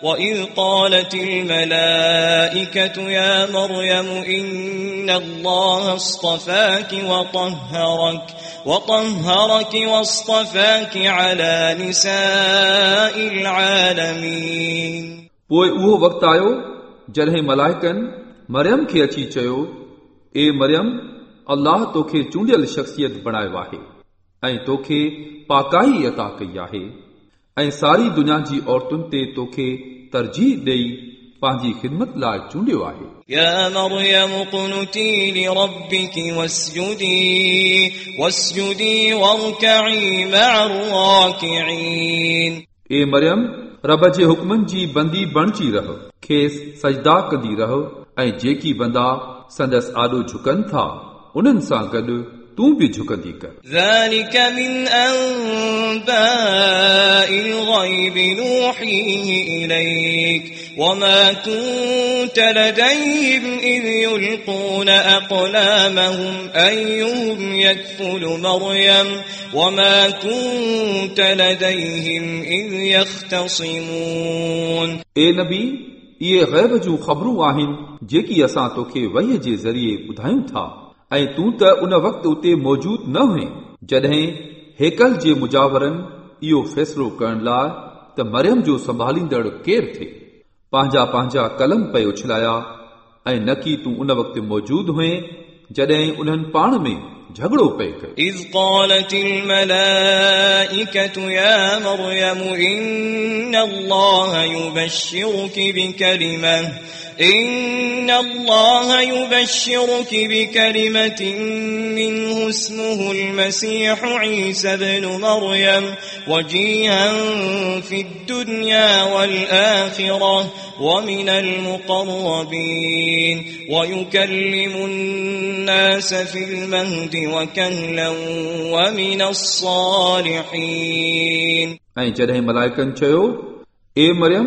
وإذ قالت الملائكة يا مريم إن الله اصطفاك وطهرك وطهرك واصطفاك على نساء العالمين पोइ उहो वक़्तु आयो जॾहिं मलाइकनि मरियम खे अची चयो ए मरियम अल्लाह तोखे चूंडियल शख़्सियत बणायो आहे ऐं तोखे पाकाई अता कई आहे ऐं सारी दुनिया जी औरतुनि ते तोखे तरजीह ॾेई पंहिंजी ख़िदमत लाइ चूंडियो आहे يا مريم اقنتي لربك واسجدي واسجدي واركعي مع الراكعين ए मरियम रब जे हुकमनि जी बंदी बणिजी रह खेसि सजदा कंदी रह ऐं जेकी बंदा संदसि आॾो झुकनि था उन्हनि सां गॾु तूं बि झुकंदी कर ذلك من أنباء الغيب نوحيه إليك وما كنت لديهم إذ يلقون أقلامهم أيهم يكفل مريم وما كنت لديهم إذ يختصمون ए नबी इहे ग़ैब जूं ख़बरूं आहिनि जेकी असां तोखे वहीअ जे ज़रिए ॿुधायूं था ऐं तूं त उन वक़्तु उते मौजूद न हुए जॾहिं हेकल जे मुजावरनि इहो फ़ैसिलो करण लाइ त मरियम जो संभालींदड़ केरु थिए पंहिंजा पंहिंजा कलम पए उछलाया ऐं न की तूं उन वक़्तु मौजूद हुए जॾहिं उन्हनि पाण में झगड़ो पए कयो إذ قالت الملائكة يا مريم إن الله يبشرك بكلمة إن الله يبشرك بكلمة منه اسمه المسيح عيسى بن مريم وجيها في الدنيا والآخرة ومن المقربين ويكلم الناس في المهد وكهلا ومن الصالحين ऐं जॾहिं मलाइकनि चयो ए मरियम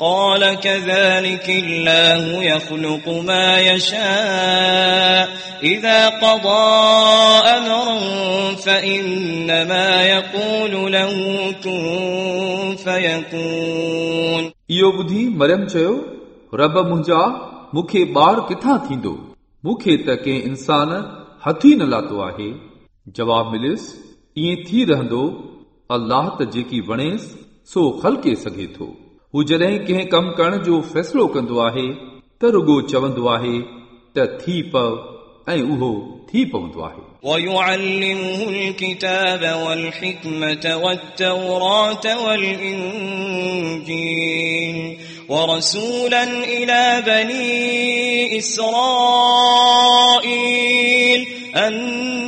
قال كذلك الله يخلق ما يشاء إذا قضى أمرا فإنما يقول له كن فيكون इहो ॿुधी मरियम चयो रब मुंहिंजा मूंखे ॿार किथां थींदो मूंखे त कंहिं इंसान हथी न लातो आहे जवाब मिलियुसि ईअं थी रहंदो अल्लाह त जेकी वणेसि सो ख़लके सघे थो हू जॾहिं कंहिं कमु करण जो फ़ैसिलो कंदो आहे त रुगो चवंदो आहे त थी पव ऐं उहो थी पवंदो आहे ويعلمه الكتاب والحكمة والتوراة والإنجيل ورسولا إلى بني إسرائيل أني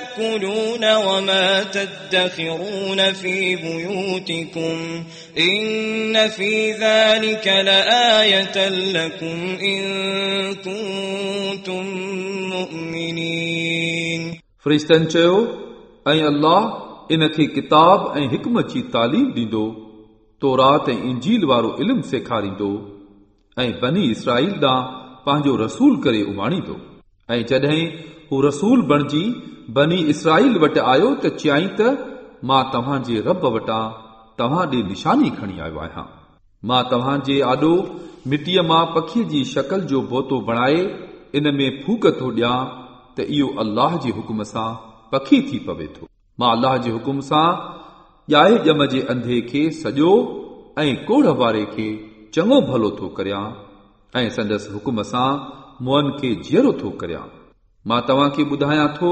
تأكلون وما تدخرون في بيوتكم إن في ذلك لآية لكم إن كنتم مؤمنين फ़रिश्तनि चयो ऐं अल्लाह इन खे किताब ऐं हिकमत जी तालीम ॾींदो तौरात ऐं इंजील वारो इल्मु सेखारींदो ऐं बनी इसराईल ॾांहुं पंहिंजो रसूल करे उमाणींदो ऐं जॾहिं हू रसूल बणिजी بني اسرائيل وٽ آيو ته چيائين ته مان توهان جي رب وٽان توهان ڏي نشاني کڻي آيو آهيان. مان توهان جي آڏو مٽيءَ مان پکيءَ جي شڪل جو بوتو بڻائي ان ۾ فوڪ ٿو ڏيان ته اهو الله جي حڪم سان پکي ٿي پوي ٿو. مان الله جي حڪم سان ڄائي ڄم جي انڌي کي سڄو ۽ ڪوڙهه واري کي چڱو ڀلو ٿو ڪريان ۽ سندس حڪم سان مئن کي جيئرو ٿو ڪريان. مان توهان کي ٻڌايان ٿو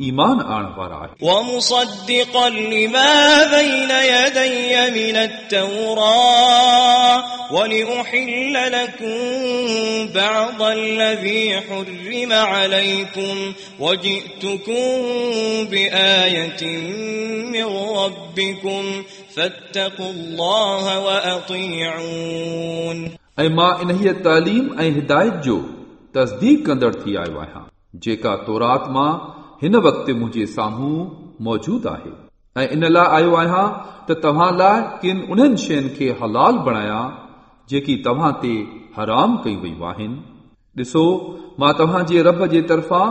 ईमान आणण वारा आहियो ومصدقا لما بين يدي من التوراة ولأحل لكم بعض الذي حرم عليكم وجئتكم بآية من ربكم فاتقوا الله وأطيعون ऐं मां इन्हीअ तालीम ऐं हिदायत जो तस्दीक कंदड़ थी आयो आहियां जेका तौरात मां هن وقت منهنجي سامهون موجود آهي. ۽ ان لاءِ آيو آهيان ته توهان لاءِ ڪن انهن شين کي حلال بڻايان جيڪي توهان تي حرام ڪيون ويون آهن. ڏسو مان توهان جي رب جي طرفان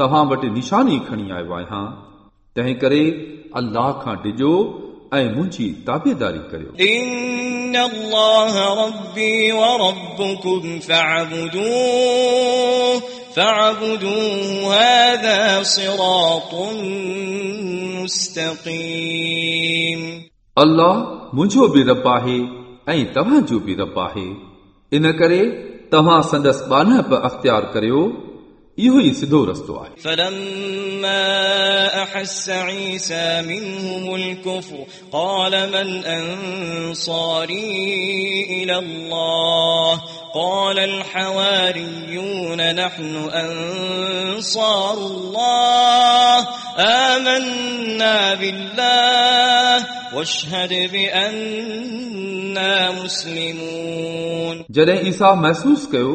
توهان وٽ نشاني کڻي آيو آهيان. تنهن ڪري الله کان ڊڄو ۽ منهنجي تابيداري ڪريو إن الله ربي وربكم فاعبدوه فاعبدوه هذا صراط مستقيم अल्लाह मुंहिंजो बि रब आहे ऐं तव्हांजो बि रब आहे इन करे तव्हां संदसि ॿानप अख़्तियार करियो इहो ई सिधो रस्तो आहे فلما أحس عيسى منهم الكفر قال من أنصاري إلى الله قال الحواريون نحن أنصار الله آمنا بالله واشهد بأننا مسلمون जॾहिं ईसा महसूस कयो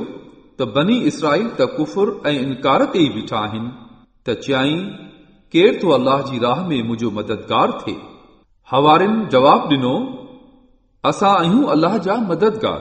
त बनी इसराईल त कुफुर ऐं इनकार ते ई बीठा आहिनि त चयाईं केरु थो अल्लाह जी राह में मुंहिंजो मददगार थिए हवारिन जवाब ॾिनो असां आहियूं अल्लाह जा मददगार